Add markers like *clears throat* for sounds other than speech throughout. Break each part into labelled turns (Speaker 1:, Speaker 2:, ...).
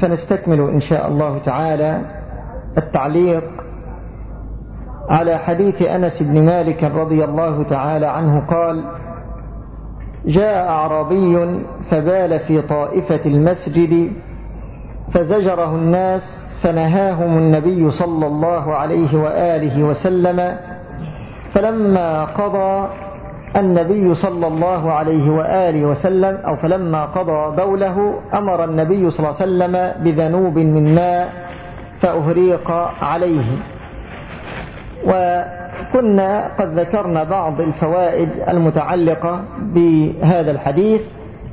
Speaker 1: فنستكمل إن شاء الله تعالى التعليق على حديث أنس بن مالك رضي الله تعالى عنه قال جاء أعرابي فبال في طائفة المسجد فزجره الناس فنهاهم النبي صلى الله عليه وآله وسلم فلما قضى النبي صلى الله عليه وآله وسلم أو فلما قضى بوله أمر النبي صلى الله عليه وسلم بذنوب من ماء فأهريق عليه. وكنا قد ذكرنا بعض الفوائد المتعلقة بهذا الحديث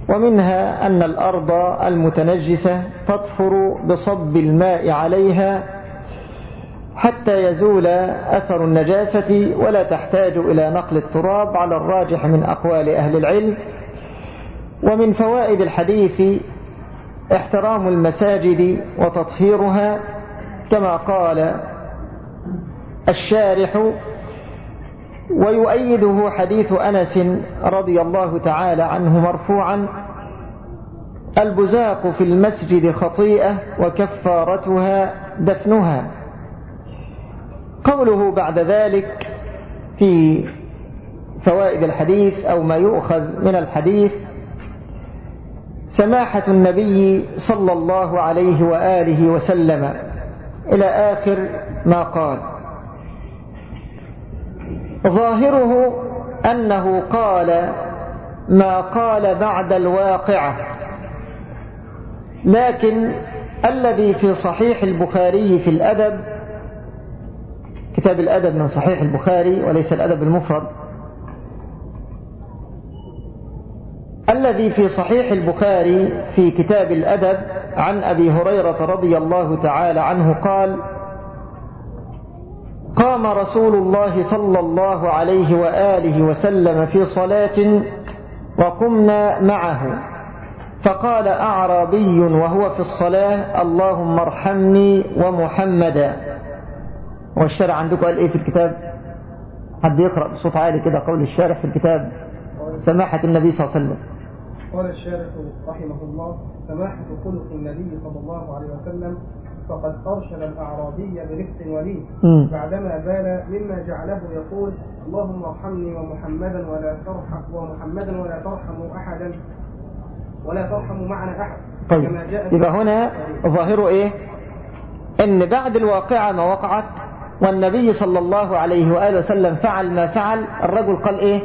Speaker 1: ومنها أن الأرض المتنجسة تطفر بصب الماء عليها حتى يزول أثر النجاسة ولا تحتاج إلى نقل التراب على الراجح من أقوال أهل العلم. ومن فوائد الحديث احترام المساجد وتطهيرها كما قال الشارح ويؤيده حديث أنس رضي الله تعالى عنه مرفوعا البزاق في المسجد خطيئة وكفارتها دفنها. قوله بعد ذلك في فوائد الحديث أو ما يؤخذ من الحديث سماحة النبي صلى الله عليه وآله وسلم إلى آخر ما قال. ظاهره أنه قال ما قال بعد الواقعة لكن الذي في صحيح البخاري في الأدب كتاب الأدب من صحيح البخاري وليس الأدب المفرد. الذي في صحيح البخاري في كتاب الأدب عن أبي هريرة رضي الله تعالى عنه قال قام رسول الله صلى الله عليه وآله وسلم في صلاة وقمنا معه فقال أعرابي وهو في الصلاة اللهم ارحمني ومحمدا. والشارع عندكم قال إيه في الكتاب؟ حد يقرأ بصوت عالي كده قول الشارع في الكتاب. سماحة النبي صلى الله عليه وسلم.
Speaker 2: قال الشارح رحمه الله سماحة خلق النبي صلى الله عليه وسلم فقد أرشد الأعرابي برفق وليد.
Speaker 1: مم.
Speaker 2: بعدما بال مما جعله يقول اللهم ارحمني ومحمدا ولا ترحم ومحمدا ولا ترحم أحدا ولا ترحم معنا أحد.
Speaker 1: طيب. يبقى هنا ظاهره إيه؟ إن بعد الواقعة ما وقعت والنبي صلى الله عليه وآله وسلم فعل ما فعل الرجل قال إيه؟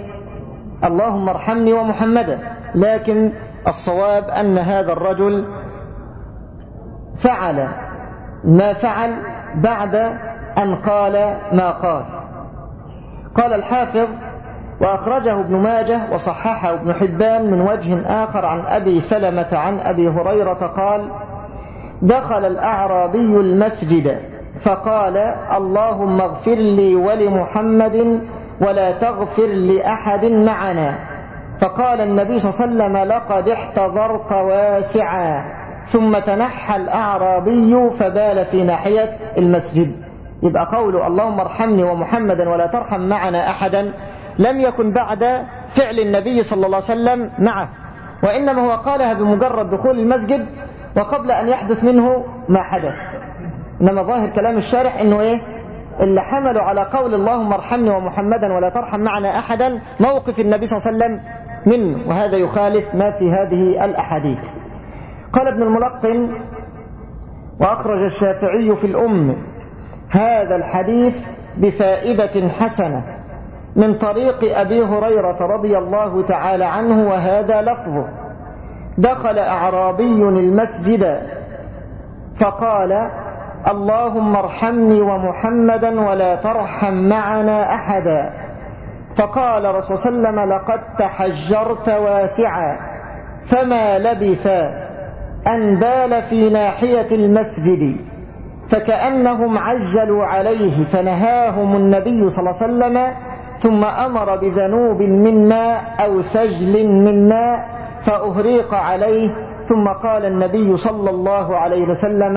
Speaker 1: اللهم ارحمني ومحمدا. لكن الصواب أن هذا الرجل فعل ما فعل بعد أن قال ما قال. قال الحافظ وأخرجه ابن ماجه وصححه ابن حبان من وجه آخر عن أبي سلمة عن أبي هريرة قال دخل الأعرابي المسجد. فقال اللهم اغفر لي ولمحمد ولا تغفر لأحد معنا. فقال النبي صلى الله عليه وسلم لقد احتضرت واسعا. ثم تنحى الأعرابي فبال في ناحية المسجد. يبقى قوله اللهم ارحمني ومحمدا ولا ترحم معنا أحدا لم يكن بعد فعل النبي صلى الله عليه وسلم معه. وإنما هو قالها بمجرد دخول المسجد وقبل أن يحدث منه ما حدث. إنما ظاهر كلام الشارح إنه إيه؟ اللي حملوا على قول اللهم ارحمني ومحمدا ولا ترحم معنا أحدا موقف النبي صلى الله عليه وسلم منه وهذا يخالف ما في هذه الأحاديث. قال ابن الملقن وأخرج الشافعي في الأم هذا الحديث بفائدة حسنة من طريق أبي هريرة رضي الله تعالى عنه وهذا لفظه دخل أعرابي المسجد فقال اللهم ارحمني ومحمدا ولا ترحم معنا أحدا. فقال رسول صلى الله عليه وسلم لقد تحجرت واسعا فما لبث أن بال في ناحية المسجد فكأنهم عجلوا عليه فنهاهم النبي صلى الله عليه وسلم ثم أمر بذنوب من ماء أو سجل من ماء فأهريق عليه ثم قال النبي صلى الله عليه وسلم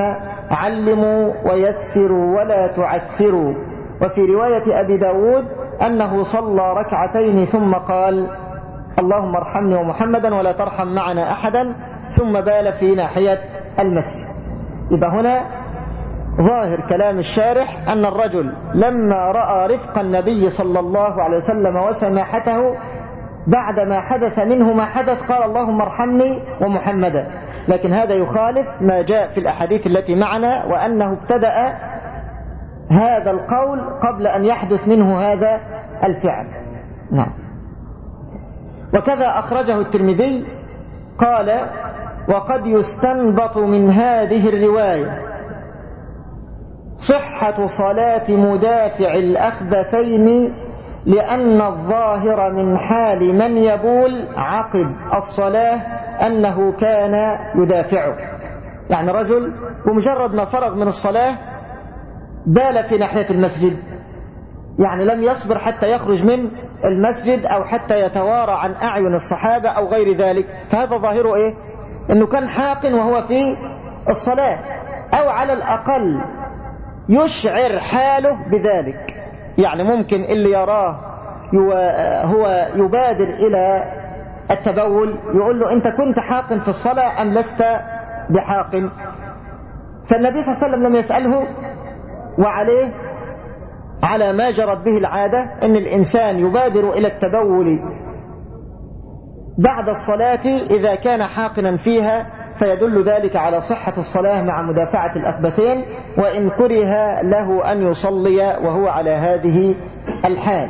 Speaker 1: علموا ويسروا ولا تعسروا. وفي رواية أبي داود أنه صلى ركعتين ثم قال اللهم ارحمني ومحمدا ولا ترحم معنا أحدا. ثم بال في ناحية المسجد. يبقى هنا ظاهر كلام الشارح أن الرجل لما رأى رفق النبي صلى الله عليه وسلم وسماحته بعدما حدث منه ما حدث قال اللهم ارحمني ومحمدا. لكن هذا يخالف ما جاء في الأحاديث التي معنا وأنه ابتدأ هذا القول قبل أن يحدث منه هذا الفعل. نعم. وكذا أخرجه الترمذي قال وقد يستنبط من هذه الرواية صحة صلاة مدافع الأخبثين لأن الظاهر من حال من يبول عقب الصلاة أنه كان يدافعه. يعني رجل بمجرد ما فرغ من الصلاة بال في ناحية المسجد. يعني لم يصبر حتى يخرج من المسجد أو حتى يتوارى عن أعين الصحابة أو غير ذلك. فهذا ظاهره إيه؟ أنه كان حاق وهو في الصلاة. أو على الأقل يشعر حاله بذلك. يعني ممكن اللي يراه هو يبادر إلى التبول يقول له أنت كنت حاق في الصلاة أم لست بحاق؟ فالنبي صلى الله عليه وسلم لم يسأله وعليه على ما جرت به العادة أن الإنسان يبادر إلى التبول بعد الصلاة إذا كان حاقنا فيها فيدل ذلك على صحة الصلاة مع مدافعة الأخبثين وإن كره له أن يصلي وهو على هذه الحال.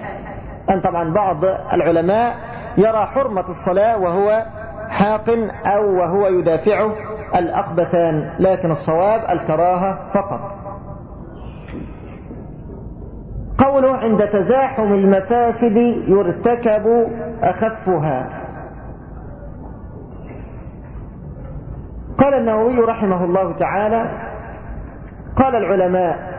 Speaker 1: أن طبعا بعض العلماء يرى حرمة الصلاة وهو حاق أو وهو يدافعه الأخبثان لكن الصواب الكراهة فقط. قوله عند تزاحم المفاسد يرتكب أخفها. قال النووي رحمه الله تعالى قال العلماء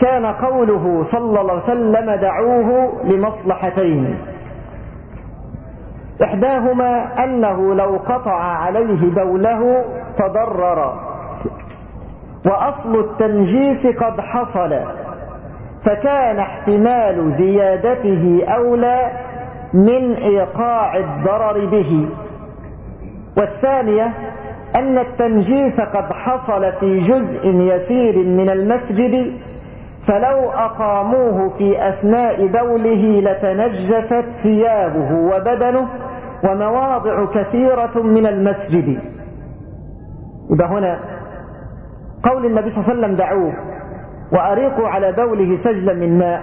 Speaker 1: كان قوله صلى الله عليه وسلم دعوه لمصلحتين. إحداهما أنه لو قطع عليه بوله تضرر وأصل التنجيس قد حصل فكان احتمال زيادته أولى من إيقاع الضرر به. والثانية أن التنجيس قد حصل في جزء يسير من المسجد فلو أقاموه في أثناء بوله لتنجست ثيابه وبدنه ومواضع كثيرة من المسجد. يبقى هنا قول النبي صلى الله عليه وسلم دعوه وأريقوا على بوله سجلا من ماء.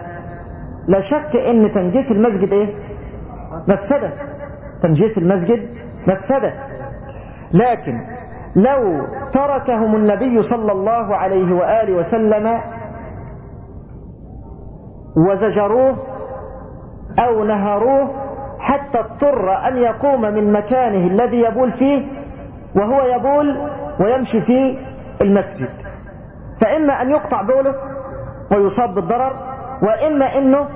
Speaker 1: لا شك إن تنجيس المسجد إيه؟ مفسدة. تنجيس المسجد مفسدة. لكن لو تركهم النبي صلى الله عليه وآله وسلم وزجروه أو نهروه حتى اضطر أن يقوم من مكانه الذي يبول فيه وهو يبول ويمشي في المسجد. فإما أن يقطع بوله ويصاب بالضرر وإما أنه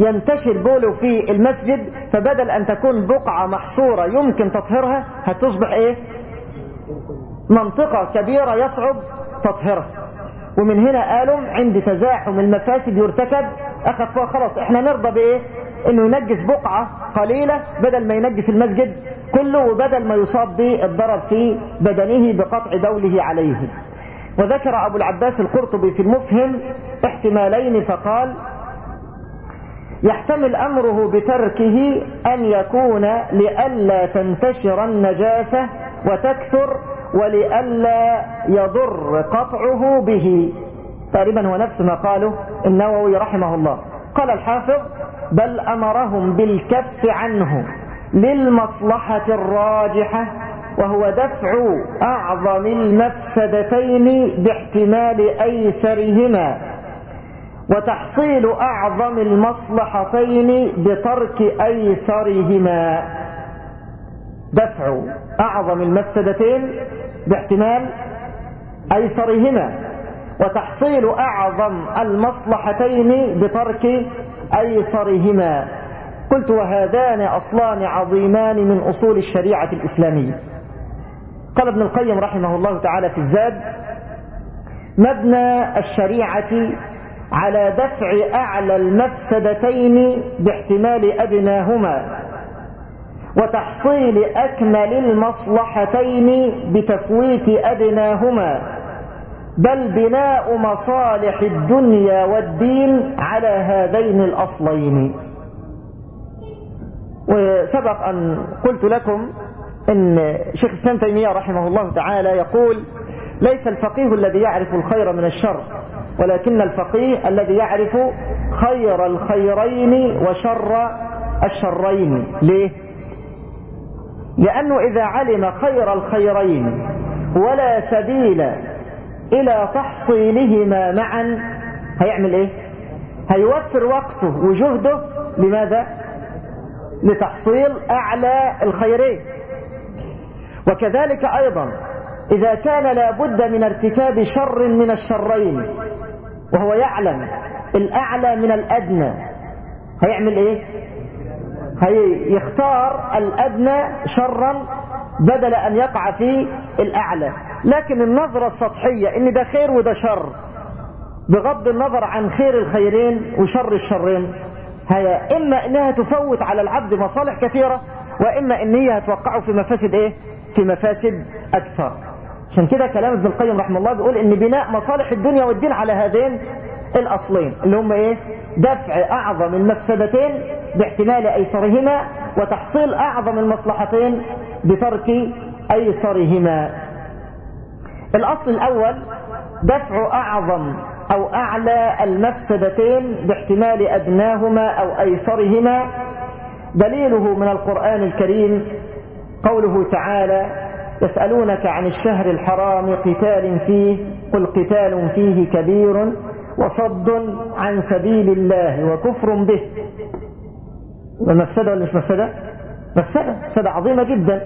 Speaker 1: ينتشر بوله في المسجد فبدل أن تكون بقعة محصورة يمكن تطهيرها هتصبح إيه؟ منطقة كبيرة يصعب تطهيرها. ومن هنا قالوا عند تزاحم المفاسد يرتكب. أخفوها خلاص إحنا نرضى بإيه؟ إنه ينجس بقعة قليلة بدل ما ينجس المسجد كله وبدل ما يصاب بالضرر في بدنه بقطع دوله عليه. وذكر أبو العباس القرطبي في المفهم احتمالين فقال يحتمل أمره بتركه أن يكون لئلا تنتشر النجاسة وتكثر ولئلا يضر قطعه به. تقريبا هو نفس ما قاله النووي رحمه الله. قال الحافظ بل أمرهم بالكف عنه للمصلحة الراجحة وهو دفع أعظم المفسدتين باحتمال أيسرهما وتحصيل أعظم المصلحتين بترك أيسرهما. دفع أعظم المفسدتين باحتمال أيسرهما وتحصيل أعظم المصلحتين بترك أيسرهما. قلت وهذان أصلان عظيمان من أصول الشريعة الإسلامية. قال ابن القيم رحمه الله تعالى في الزاد مبنى الشريعة على دفع أعلى المفسدتين باحتمال أدناهما. وتحصيل أكمل المصلحتين بتفويت أدناهما بل بناء مصالح الدنيا والدين على هذين الأصلين وسبق أن قلت لكم أن شيخ الإسلام تيمية رحمه الله تعالى يقول ليس الفقيه الذي يعرف الخير من الشر ولكن الفقيه الذي يعرف خير الخيرين وشر الشرين ليه؟ لأنه إذا علم خير الخيرين ولا سبيل إلى تحصيلهما معا هيعمل إيه؟ هيوفر وقته وجهده لماذا؟ لتحصيل أعلى الخيرين وكذلك أيضا إذا كان لابد من ارتكاب شر من الشرين وهو يعلم الأعلى من الأدنى هيعمل إيه؟ هيختار الأدنى شرا بدل أن يقع في الأعلى لكن النظرة السطحية إن ده خير وده شر بغض النظر عن خير الخيرين وشر الشرين هي إما إنها تفوت على العبد مصالح كثيرة وإما إن هي هتوقعه في مفاسد إيه؟ في مفاسد أكثر عشان كده كلام ابن القيم رحمه الله بيقول إن بناء مصالح الدنيا والدين على هذين الأصلين اللي هم إيه؟ دفع أعظم المفسدتين باحتمال أيسرهما وتحصيل أعظم المصلحتين بترك أيسرهما. الأصل الأول دفع أعظم أو أعلى المفسدتين باحتمال أدناهما أو أيسرهما. دليله من القرآن الكريم قوله تعالى يسألونك عن الشهر الحرام قتال فيه قل قتال فيه كبير وصد عن سبيل الله وكفر به. ومفسدة ولا مش مفسدة؟ مفسدة مفسدة عظيمة جدا.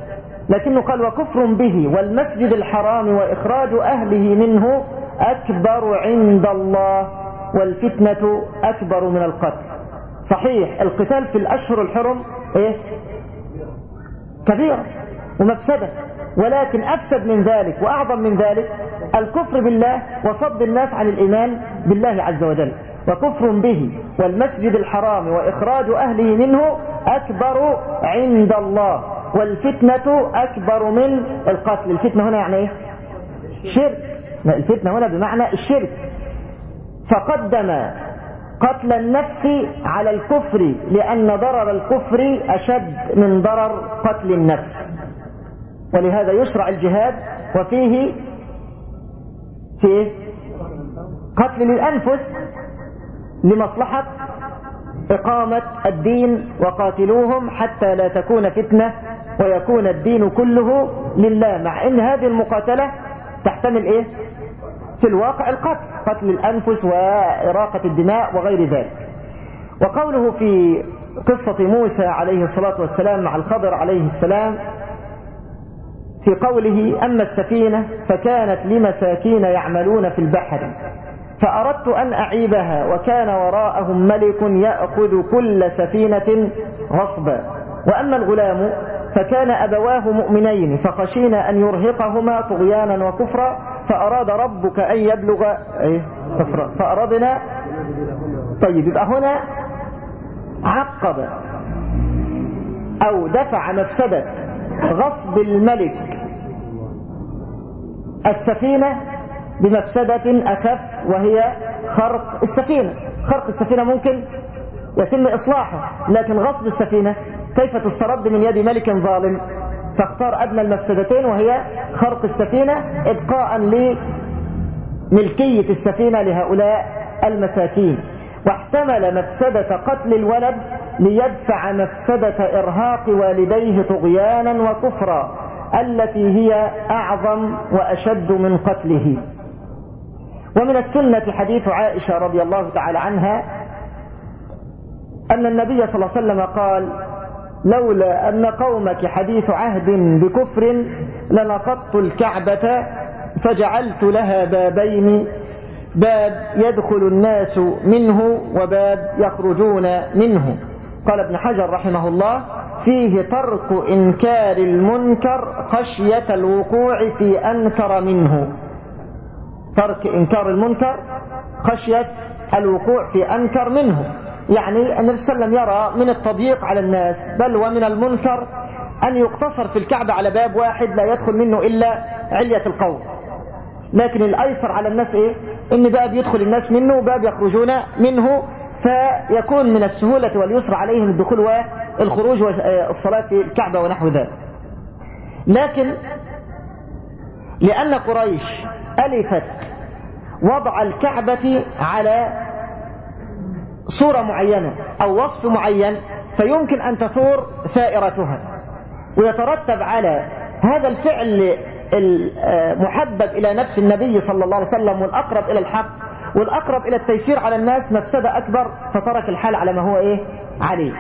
Speaker 1: لكنه قال وكفر به والمسجد الحرام وإخراج أهله منه أكبر عند الله والفتنة أكبر من القتل. صحيح القتال في الأشهر الحرم إيه؟ كبيرة ومفسدة. ولكن أفسد من ذلك وأعظم من ذلك الكفر بالله وصد الناس عن الإيمان بالله عز وجل. وكفر به والمسجد الحرام وإخراج أهله منه أكبر عند الله والفتنة أكبر من القتل. الفتنة هنا يعني إيه؟ شرك. الفتنة هنا بمعنى الشرك. فقدم قتل النفس على الكفر لأن ضرر الكفر أشد من ضرر قتل النفس. ولهذا يشرع الجهاد وفيه في قتل للأنفس لمصلحة إقامة الدين وقاتلوهم حتى لا تكون فتنة ويكون الدين كله لله مع إن هذه المقاتلة تحتمل إيه؟ في الواقع القتل قتل الأنفس وإراقة الدماء وغير ذلك. وقوله في قصة موسى عليه الصلاة والسلام مع الخضر عليه السلام في قوله أما السفينة فكانت لمساكين يعملون في البحر فأردت أن أعيبها وكان وراءهم ملك يأخذ كل سفينة غصبا وأما الغلام فكان أبواه مؤمنين فخشينا أن يرهقهما طغيانا وكفرا فأراد ربك أن يبلغ إيه؟ فأردنا طيب يبقى هنا عقب أو دفع مفسدة غصب الملك السفينة بمفسدة أخف وهي خرق السفينة. خرق السفينة ممكن يتم إصلاحه لكن غصب السفينة كيف تسترد من يد ملك ظالم؟ فاختار أدنى المفسدتين وهي خرق السفينة إبقاء لملكية السفينة لهؤلاء المساكين. واحتمل مفسدة قتل الولد ليدفع مفسدة إرهاق والديه طغيانا وكفرا. التي هي أعظم وأشد من قتله. ومن السنة حديث عائشة رضي الله تعالى عنها أن النبي صلى الله عليه وسلم قال لولا أن قومك حديث عهد بكفر لنقضت الكعبة فجعلت لها بابين باب يدخل الناس منه وباب يخرجون منه. قال ابن حجر رحمه الله فيه ترك إنكار المنكر خشية الوقوع في أنكر منه. ترك إنكار المنكر خشية الوقوع في أنكر منه. يعني النبي صلى الله عليه وسلم يرى من التضييق على الناس بل ومن المنكر أن يقتصر في الكعبة على باب واحد لا يدخل منه إلا علية القوم. لكن الأيسر على الناس إيه؟ إن باب يدخل الناس منه وباب يخرجون منه فيكون من السهولة واليسر عليهم الدخول والخروج والصلاة في الكعبة ونحو ذلك. لكن لأن قريش ألفت وضع الكعبة على صورة معينة أو وصف معين فيمكن أن تثور ثائرتها ويترتب على هذا الفعل المحبب إلى نفس النبي صلى الله عليه وسلم والأقرب إلى الحق والأقرب إلى التيسير على الناس مفسدة أكبر فترك الحال على ما هو إيه؟ عليه.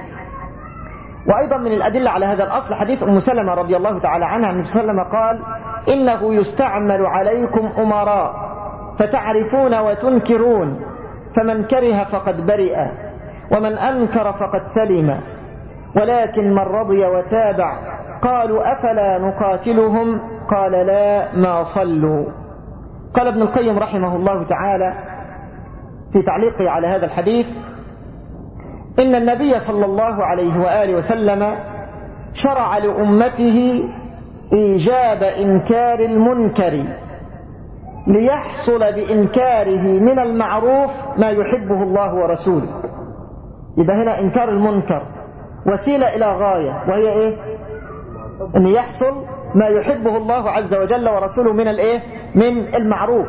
Speaker 1: وأيضا من الأدلة على هذا الأصل حديث أم سلمة رضي الله تعالى عنها أن سلمة قال إنه يستعمل عليكم أمراء فتعرفون وتنكرون فمن كره فقد برئ ومن أنكر فقد سلم ولكن من رضي وتابع قالوا أفلا نقاتلهم؟ قال لا ما صلوا. قال ابن القيم رحمه الله تعالى في تعليقه على هذا الحديث إن النبي صلى الله عليه وآله وسلم شرع لأمته إيجاب إنكار المنكر ليحصل بإنكاره من المعروف ما يحبه الله ورسوله. يبقى هنا إنكار المنكر وسيلة إلى غاية وهي إيه؟ أن يحصل ما يحبه الله عز وجل ورسوله من الإيه؟ من المعروف.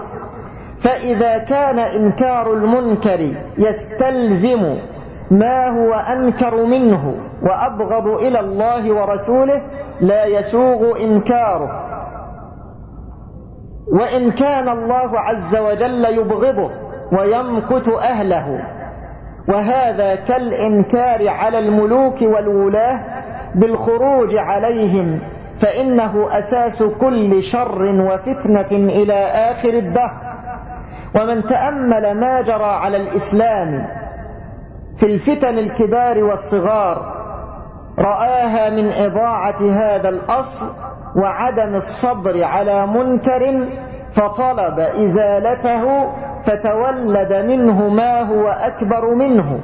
Speaker 1: فإذا كان إنكار المنكر يستلزم ما هو أنكر منه وأبغض إلى الله ورسوله لا يسوغ إنكاره. وإن كان الله عز وجل يبغضه ويمكت أهله. وهذا كالإنكار على الملوك والولاة بالخروج عليهم فإنه أساس كل شر وفتنة إلى آخر الدهر. ومن تأمل ما جرى على الإسلام في الفتن الكبار والصغار رآها من إضاعة هذا الأصل وعدم الصبر على منكر فطلب إزالته فتولد منه ما هو أكبر منه.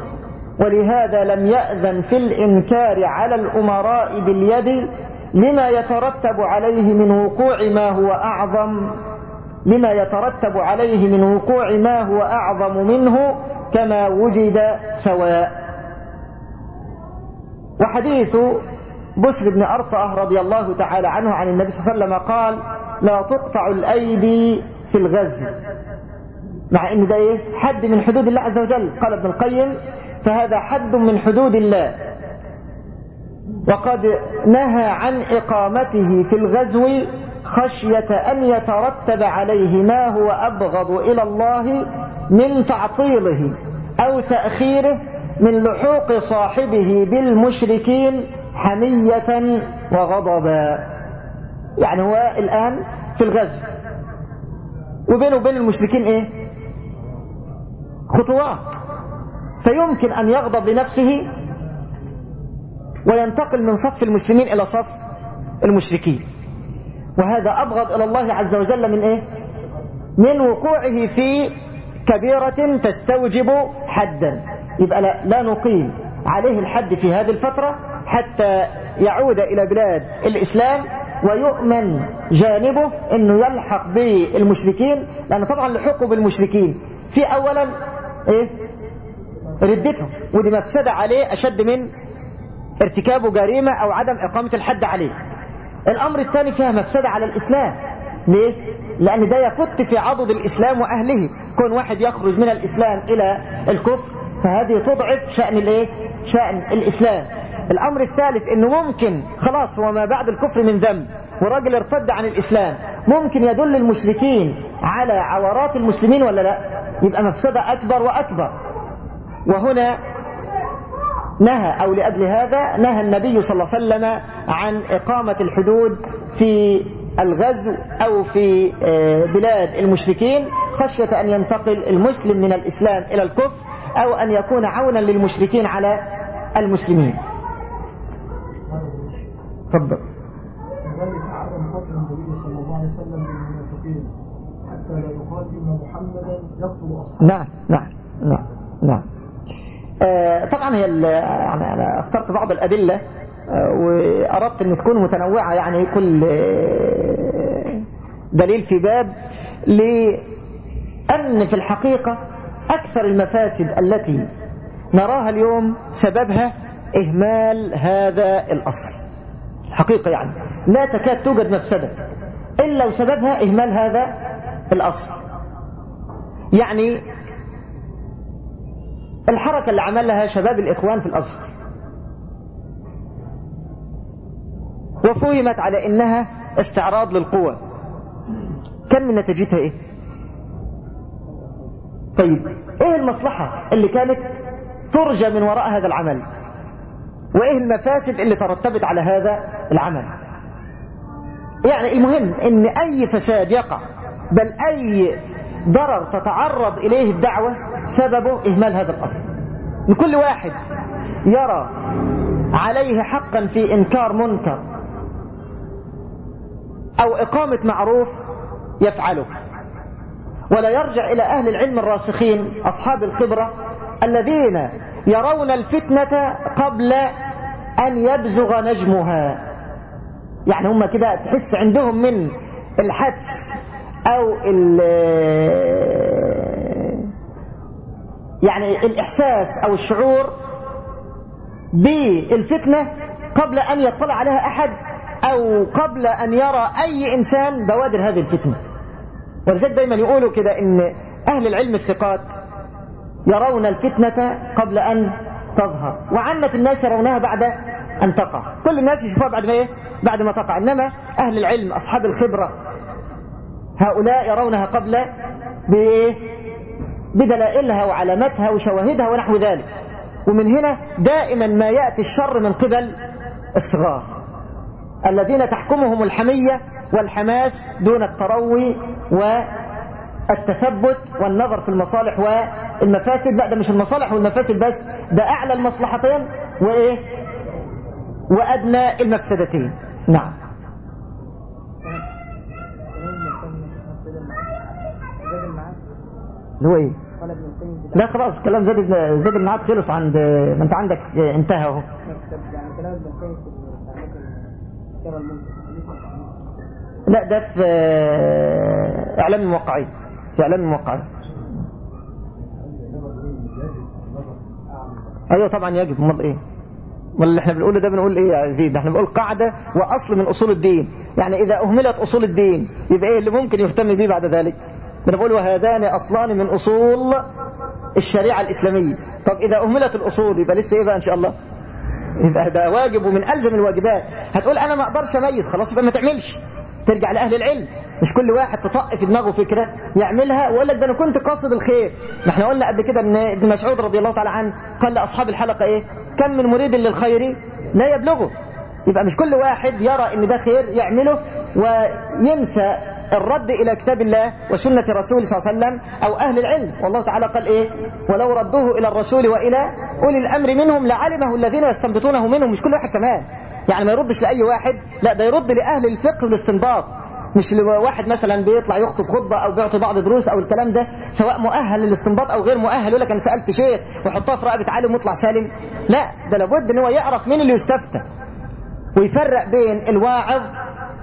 Speaker 1: ولهذا لم يأذن في الإنكار على الأمراء باليد لما يترتب عليه من وقوع ما هو أعظم. لما يترتب عليه من وقوع ما هو أعظم منه كما وجد سواء. وحديث بسر بن أرطأة رضي الله تعالى عنه عن النبي صلى الله عليه وسلم قال لا تقطع الأيدي في الغزو. مع إن ده إيه؟ حد من حدود الله عز وجل قال ابن القيم. فهذا حد من حدود الله. وقد نهى عن إقامته في الغزو خشية أن يترتب عليه ما هو أبغض إلى الله من تعطيله أو تأخيره من لحوق صاحبه بالمشركين حمية وغضبا. يعني هو الآن في الغزو. وبينه وبين المشركين إيه؟ خطوات. فيمكن أن يغضب لنفسه وينتقل من صف المسلمين إلى صف المشركين. وهذا أبغض إلى الله عز وجل من إيه؟ من وقوعه في كبيرة تستوجب حدا. يبقى لا, لا نقيم عليه الحد في هذه الفترة حتى يعود إلى بلاد الإسلام ويؤمن جانبه أنه يلحق بالمشركين لأن طبعا لحقه بالمشركين في أولا إيه؟ ردتهم ودي مفسدة عليه أشد من ارتكابه جريمة أو عدم إقامة الحد عليه. الأمر الثاني فيها مفسدة على الإسلام. ليه؟ لأن ده يفت في عضد الإسلام وأهله. كون واحد يخرج من الإسلام إلى الكفر فهذه تضعف شأن الإيه؟ شأن الإسلام. الأمر الثالث أنه ممكن خلاص هو ما بعد الكفر من ذنب وراجل ارتد عن الإسلام. ممكن يدل المشركين على عورات المسلمين ولا لا؟ يبقى مفسدة أكبر وأكبر. وهنا نهى أو لأجل هذا نهى النبي صلى الله عليه وسلم عن إقامة الحدود في الغزو أو في آه، بلاد المشركين خشية أن ينتقل المسلم من الإسلام إلى الكفر أو أن يكون عونا للمشركين على المسلمين. تفضل.
Speaker 3: كذلك عدم قتل النبي صلى الله عليه وسلم للمنافقين حتى لا محمدا يقتل أصحابه.
Speaker 1: نعم نعم نعم نعم. طبعا هي يعني أنا اخترت بعض الأدلة آه، وأردت إن تكون متنوعة يعني كل آه، دليل في باب لأن في الحقيقة أكثر المفاسد التي نراها اليوم سببها إهمال هذا الأصل. حقيقة يعني لا تكاد توجد مفسدة إلا وسببها إهمال هذا الأصل. يعني الحركة اللي عملها شباب الإخوان في الأزهر. وفهمت على إنها استعراض للقوة. كان من نتيجتها إيه؟ طيب إيه المصلحة اللي كانت ترجى من وراء هذا العمل؟ وإيه المفاسد اللي ترتبت على هذا العمل؟ يعني المهم إن أي فساد يقع بل أي ضرر تتعرض إليه الدعوة سببه إهمال هذا الأصل. إن كل واحد يرى عليه حقا في إنكار منكر أو إقامة معروف يفعله. ولا يرجع إلى أهل العلم الراسخين أصحاب الخبرة الذين يرون الفتنة قبل أن يبزغ نجمها. يعني هم كده تحس عندهم من الحدس أو يعني الإحساس أو الشعور بالفتنة قبل أن يطلع عليها أحد أو قبل أن يرى أي إنسان بوادر هذه الفتنة ولذلك دايما يقولوا كده إن أهل العلم الثقات يرون الفتنة قبل أن تظهر وعامة الناس يرونها بعد أن تقع كل الناس يشوفوها بعد ما إيه؟ بعد ما تقع إنما أهل العلم أصحاب الخبرة هؤلاء يرونها قبل بإيه؟ بدلائلها وعلاماتها وشواهدها ونحو ذلك. ومن هنا دائما ما يأتي الشر من قبل الصغار الذين تحكمهم الحمية والحماس دون التروي والتثبت والنظر في المصالح والمفاسد. لا ده مش المصالح والمفاسد بس ده أعلى المصلحتين وإيه؟ وأدنى المفسدتين. نعم. اللي هو إيه؟
Speaker 2: قال ابن القيم في
Speaker 1: لا خلاص كلام زاد بن زاد بن عاد خلص عند ما انت عندك انتهى اهو.
Speaker 2: يعني كلام ابن القيم في تعليق الكتاب المنتج
Speaker 1: لا ده في آه، إعلام الموقعين في إعلام الموقعين أيوه طبعا يجب. أمال إيه؟ أمال اللي إحنا بنقوله ده بنقول إيه يا زيد؟ إحنا بنقول قاعدة وأصل من أصول الدين. يعني إذا أهملت أصول الدين يبقى إيه اللي ممكن يهتم به بعد ذلك؟ بنقول وهذان أصلان من أصول الشريعة الإسلامية. طب إذا أهملت الأصول يبقى لسه إيه بقى إن شاء الله؟ يبقى ده واجب ومن ألزم الواجبات. هتقول أنا ما أقدرش أميز خلاص يبقى ما تعملش. ترجع لأهل العلم. مش كل واحد تطق في دماغه فكرة يعملها ويقول لك ده أنا كنت قاصد الخير. ما إحنا قلنا قبل كده إن ابن مسعود رضي الله تعالى عنه قال لأصحاب الحلقة إيه؟ كم من مريد للخير لا يبلغه. يبقى مش كل واحد يرى إن ده خير يعمله وينسى الرد إلى كتاب الله وسنة رسوله صلى الله عليه وسلم أو أهل العلم. والله تعالى قال إيه؟ ولو ردوه إلى الرسول وإلى أولي الأمر منهم لعلمه الذين يستنبطونه منهم. مش كل واحد كمان يعني ما يردش لأي واحد. لا ده يرد لأهل الفقه والاستنباط. مش لواحد مثلا بيطلع يخطب خطبة أو بيعطي بعض دروس أو الكلام ده سواء مؤهل للاستنباط أو غير مؤهل. يقول لك أنا سألت شيخ ويحطها في رقبة عالم ويطلع سالم. لا ده لابد إن هو يعرف مين اللي يستفتى. ويفرق بين الواعظ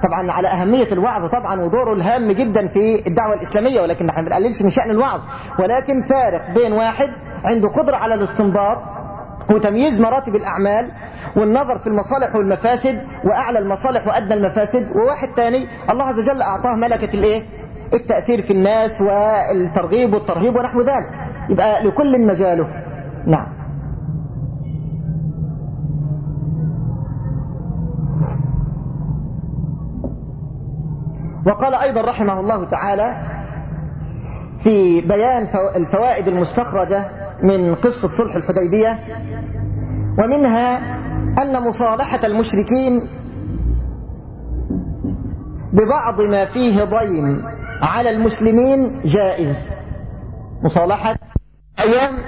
Speaker 1: طبعا على أهمية الوعظ طبعا ودوره الهام جدا في الدعوة الإسلامية ولكن إحنا ما بنقللش من شأن الوعظ. ولكن فارق بين واحد عنده قدرة على الاستنباط وتمييز مراتب الأعمال والنظر في المصالح والمفاسد وأعلى المصالح وأدنى المفاسد وواحد تاني الله عز وجل أعطاه ملكة الإيه؟ التأثير في الناس والترغيب والترهيب ونحو ذلك. يبقى لكل مجاله. نعم. وقال أيضا رحمه الله تعالى في بيان الفوائد المستخرجة من قصة صلح الحديبية ومنها أن مصالحة المشركين ببعض ما فيه ضيم على المسلمين جائز. مصالحة أيام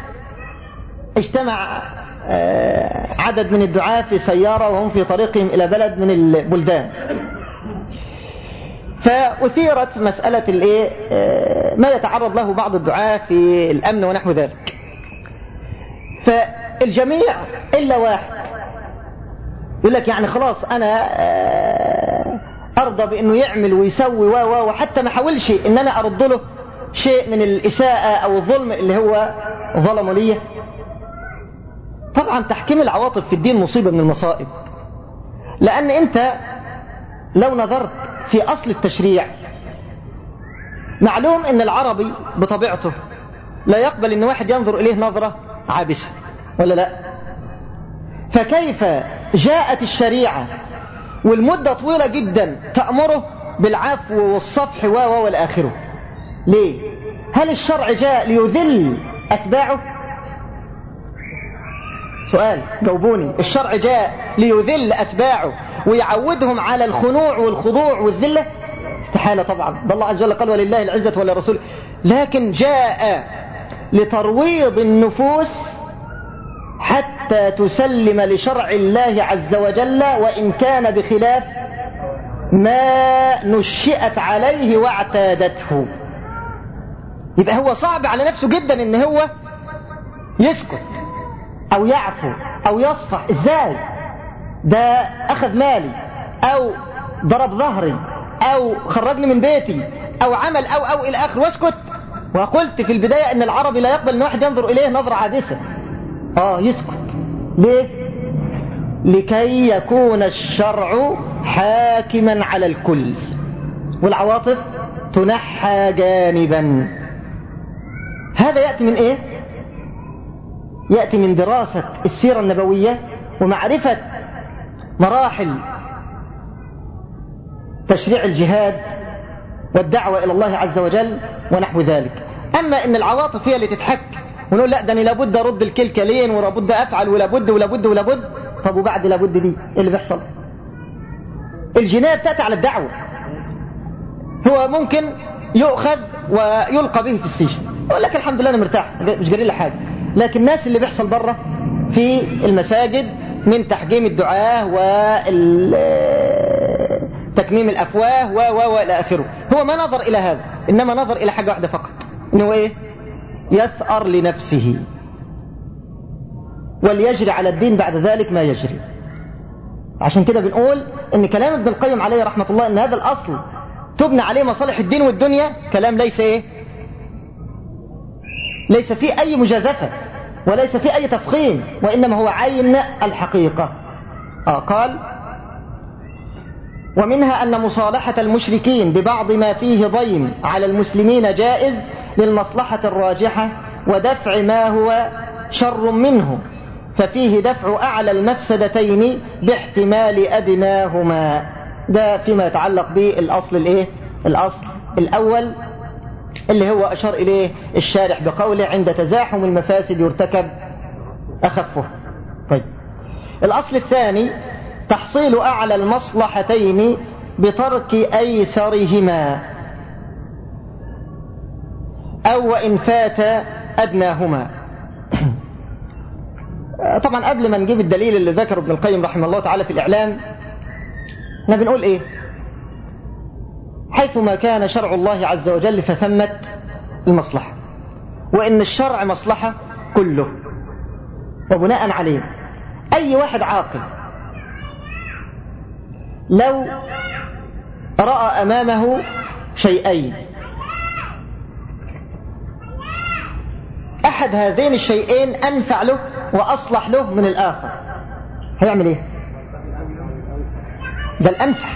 Speaker 1: اجتمع آه، عدد من الدعاة في سيارة وهم في طريقهم إلى بلد من البلدان. فأثيرت مسألة الإيه؟ آه، ما يتعرض له بعض الدعاة في الأمن ونحو ذلك. فالجميع إلا واحد. يقول لك يعني خلاص أنا آه، أرضى بأنه يعمل ويسوي و وحتى ما حاولش أن أنا أرد له شيء من الإساءة أو الظلم اللي هو ظلمه لي طبعا تحكيم العواطف في الدين مصيبة من المصائب. لأن أنت لو نظرت في أصل التشريع. معلوم أن العربي بطبيعته لا يقبل أن واحد ينظر إليه نظرة عابسة ولا لا؟ فكيف جاءت الشريعة والمدة طويلة جدا تأمره بالعفو والصفح و ليه؟ هل الشرع جاء ليذل أتباعه؟ سؤال جاوبوني. الشرع جاء ليذل أتباعه. ويعودهم على الخنوع والخضوع والذلة. استحالة طبعا. ده الله عز وجل قال ولله العزة ولرسوله. لكن جاء لترويض النفوس حتى تسلم لشرع الله عز وجل وإن كان بخلاف ما نشئت عليه واعتادته. يبقى هو صعب على نفسه جدا إن هو يسكت أو يعفو أو يصفح. إزاي؟ ده أخذ مالي أو ضرب ظهري أو خرجني من بيتي أو عمل أو أو إلى آخر. واسكت. وقلت في البداية إن العربي لا يقبل إن واحد ينظر إليه نظرة عابسة آه يسكت. ليه؟ لكي يكون الشرع حاكما على الكل. والعواطف تنحى جانبا. هذا يأتي من إيه؟ يأتي من دراسة السيرة النبوية ومعرفة مراحل تشريع الجهاد والدعوة إلى الله عز وجل ونحو ذلك. أما إن العواطف هي اللي تتحك ونقول لا ده أنا لابد أرد الكلكلين ولابد أفعل ولابد ولابد ولابد. طب وبعد لابد دي؟ إيه اللي بيحصل؟ الجناية تأتي على الدعوة. هو ممكن يؤخذ ويلقى به في السجن. يقول لك الحمد لله أنا مرتاح مش جري لي حاجة. لكن الناس اللي بيحصل بره في المساجد من تحجيم الدعاة وتكميم الأفواه و و إلى آخره. هو ما نظر إلى هذا إنما نظر إلى حاجة واحدة فقط إنه إيه؟ يثأر لنفسه. وليجري على الدين بعد ذلك ما يجري. عشان كده بنقول إن كلام ابن القيم عليه رحمة الله إن هذا الأصل تبنى عليه مصالح الدين والدنيا كلام ليس إيه؟ ليس فيه أي مجازفة. وليس فيه أي تفخيم وإنما هو عين الحقيقة آه قال ومنها أن مصالحة المشركين ببعض ما فيه ضيم على المسلمين جائز للمصلحة الراجحة ودفع ما هو شر منه ففيه دفع أعلى المفسدتين باحتمال أدناهما ده فيما يتعلق بالأصل الإيه؟ الأصل الأول اللي هو أشار إليه الشارح بقوله عند تزاحم المفاسد يرتكب أخفه. طيب. الأصل الثاني تحصيل أعلى المصلحتين بترك أيسرهما. أو وإن فات أدناهما. *clears throat* طبعا قبل ما نجيب الدليل اللي ذكره ابن القيم رحمه الله تعالى في الإعلام إحنا بنقول إيه؟ حيثما كان شرع الله عز وجل فثمت المصلحة. وإن الشرع مصلحة كله. وبناء عليه. أي واحد عاقل. لو رأى أمامه شيئين. أحد هذين الشيئين أنفع له وأصلح له من الآخر. هيعمل إيه؟ ده الأنفع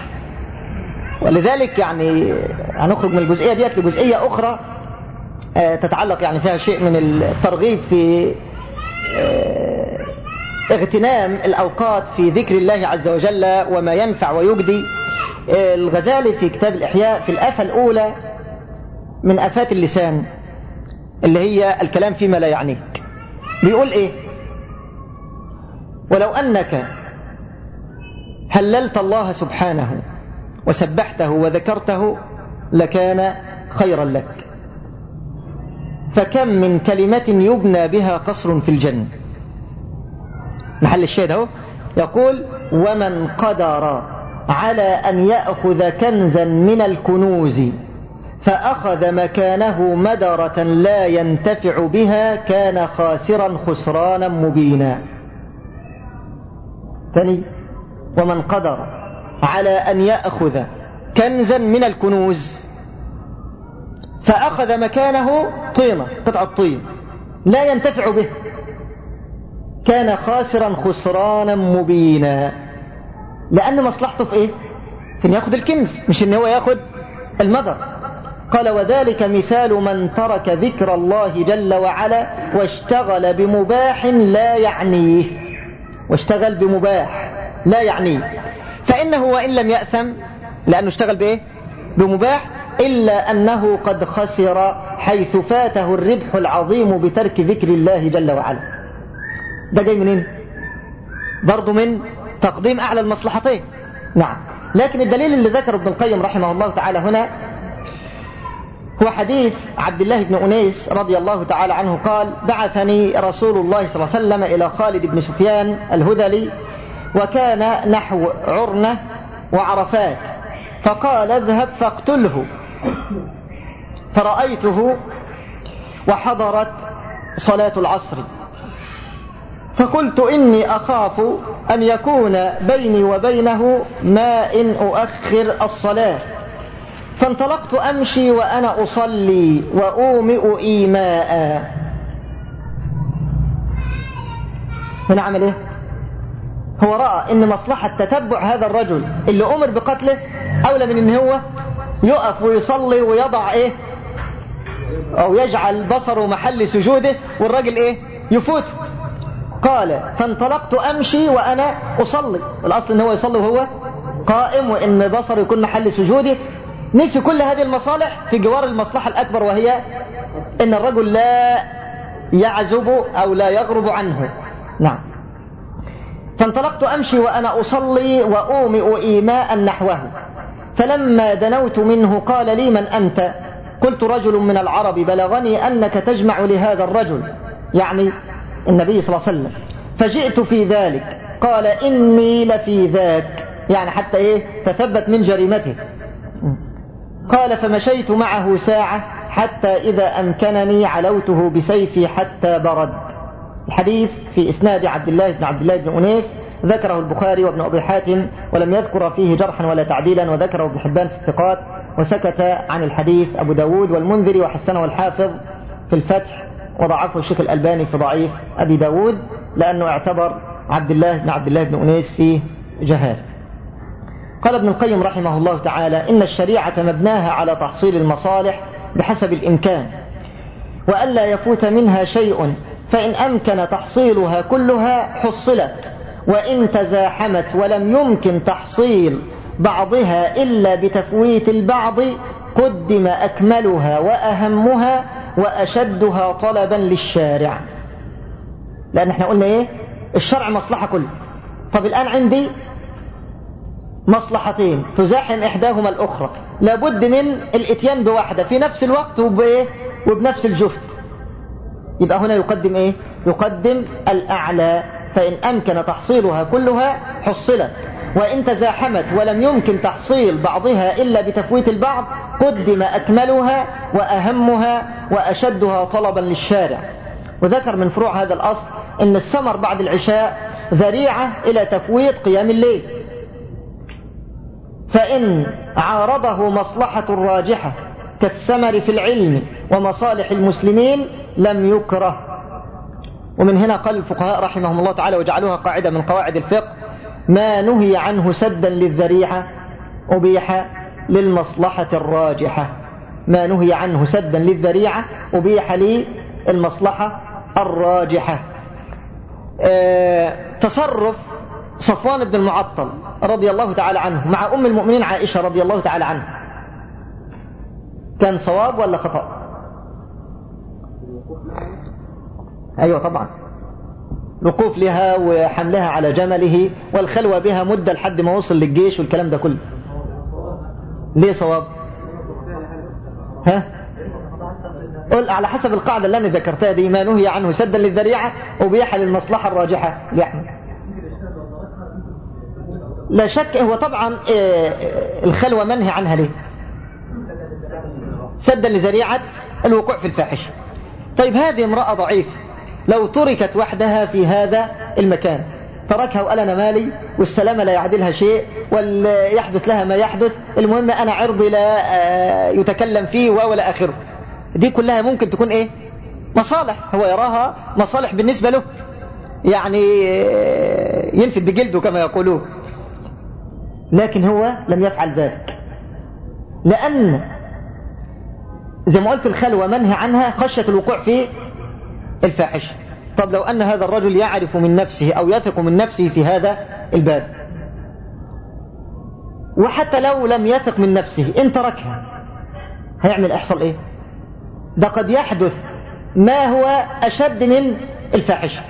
Speaker 1: ولذلك يعني هنخرج من الجزئية ديت لجزئية أخرى آه، تتعلق يعني فيها شيء من الترغيب في آه، اغتنام الأوقات في ذكر الله عز وجل وما ينفع ويجدي. آه، الغزالي في كتاب الإحياء في الآفة الأولى من آفات اللسان اللي هي الكلام فيما لا يعنيك. بيقول إيه؟ ولو أنك هللت الله سبحانه وسبحته وذكرته لكان خيرا لك. فكم من كلمة يبنى بها قصر في الجنة. محل الشاهد أهو. يقول ومن قدر على أن يأخذ كنزا من الكنوز فأخذ مكانه مدرة لا ينتفع بها كان خاسرا خسرانا مبينا. ثاني ومن قدر على أن يأخذ كنزا من الكنوز فأخذ مكانه طينة قطعة طين لا ينتفع به. كان خاسرا خسرانا مبينا. لأن مصلحته في إيه؟ في أن يأخذ الكنز مش أن هو يأخذ المدر قال وذلك مثال من ترك ذكر الله جل وعلا واشتغل بمباح لا يعنيه. واشتغل بمباح لا يعنيه. فإنه وإن لم يأثم لأنه اشتغل بإيه؟ بمباح إلا أنه قد خسر حيث فاته الربح العظيم بترك ذكر الله جل وعلا. ده جاي منين؟ برضو من تقديم أعلى المصلحتين. نعم. لكن الدليل اللي ذكره ابن القيم رحمه الله تعالى هنا هو حديث عبد الله بن أنيس رضي الله تعالى عنه قال بعثني رسول الله صلى الله عليه وسلم إلى خالد بن سفيان الهذلي وكان نحو عرنة وعرفات. فقال اذهب فاقتله. فرأيته وحضرت صلاة العصر. فقلت إني أخاف أن يكون بيني وبينه ما إن أؤخر الصلاة. فانطلقت أمشي وأنا أصلي وأومئ إيماء. هنا عمل إيه؟ هو رأى إن مصلحة تتبع هذا الرجل اللي أمر بقتله أولى من إن هو يقف ويصلي ويضع إيه؟ أو يجعل بصره محل سجوده والراجل إيه؟ يفوته قال فانطلقت أمشي وأنا أصلي. الأصل إن هو يصلي وهو قائم وإن بصره يكون محل سجوده. نسي كل هذه المصالح في جوار المصلحة الأكبر وهي إن الرجل لا يعزب أو لا يغرب عنه. نعم. فانطلقت أمشي وأنا أصلي وأومئ إيماء نحوه. فلما دنوت منه قال لي من أنت؟ قلت رجل من العرب بلغني أنك تجمع لهذا الرجل. يعني النبي صلى الله عليه وسلم. فجئت في ذلك. قال إني لفي ذاك. يعني حتى إيه؟ تثبت من جريمته. قال فمشيت معه ساعة حتى إذا أمكنني علوته بسيفي حتى برد. الحديث في إسناد عبد الله بن عبد الله بن أنيس ذكره البخاري وابن أبي حاتم ولم يذكر فيه جرحا ولا تعديلا وذكره ابن حبان في الثقات. وسكت عن الحديث أبو داود والمنذري وحسنه الحافظ في الفتح وضعفه الشيخ الألباني في ضعيف أبي داود لأنه اعتبر عبد الله بن عبد الله بن أنيس فيه جهال قال ابن القيم رحمه الله تعالى إن الشريعة مبناها على تحصيل المصالح بحسب الإمكان وألا يفوت منها شيء فإن أمكن تحصيلها كلها حصلت وإن تزاحمت ولم يمكن تحصيل بعضها إلا بتفويت البعض قدم أكملها وأهمها وأشدها طلبا للشارع. لأن إحنا قلنا إيه؟ الشرع مصلحة كله طب الآن عندي مصلحتين تزاحم إحداهما الأخرى. لابد من الإتيان بواحدة في نفس الوقت وبإيه وبنفس الجهد يبقى هنا يقدم إيه؟ يقدم الأعلى فإن أمكن تحصيلها كلها حصلت. وإن تزاحمت ولم يمكن تحصيل بعضها إلا بتفويت البعض قدم أكملها وأهمها وأشدها طلبا للشارع. وذكر من فروع هذا الأصل أن السمر بعد العشاء ذريعة إلى تفويت قيام الليل. فإن عارضه مصلحة راجحة كالسمر في العلم ومصالح المسلمين لم يكره. ومن هنا قال الفقهاء رحمهم الله تعالى وجعلوها قاعدة من قواعد الفقه ما نهي عنه سدا للذريعة أبيح للمصلحة الراجحة. ما نهي عنه سدا للذريعة أبيح للمصلحة الراجحة. آه تصرف صفوان بن المعطل رضي الله تعالى عنه مع أم المؤمنين عائشة رضي الله تعالى عنها كان صواب ولا خطأ؟ أيوة طبعا. الوقوف لها وحملها على جمله والخلوة بها مدة لحد ما وصل للجيش والكلام ده كله. ليه صواب؟ ها؟ قل على حسب القاعدة اللي أنا ذكرتها دي ما نهي عنه سدا للذريعة وبيحة للمصلحة الراجحة. لأحمد لا شك هو طبعا آه، الخلوة منهي عنها ليه؟ سدا لذريعة الوقوع في الفاحشة. طيب هذه امرأة ضعيفة. لو تركت وحدها في هذا المكان. تركها وقال أنا مالي والسلامة لا يعدلها شيء ويحدث لها ما يحدث. المهم أنا عرضي لا آه، يتكلم فيه ولا آخره. دي كلها ممكن تكون إيه؟ مصالح. هو يراها مصالح بالنسبة له. يعني آه، ينفد بجلده كما يقولون. لكن هو لم يفعل ذلك. لأن زي ما قلت الخلوة منهي عنها خشية الوقوع في الفاحشة. طب لو أن هذا الرجل يعرف من نفسه أو يثق من نفسه في هذا الباب. وحتى لو لم يثق من نفسه إن تركها. هيعمل يحصل إيه؟ ده قد يحدث ما هو أشد من الفاحشة.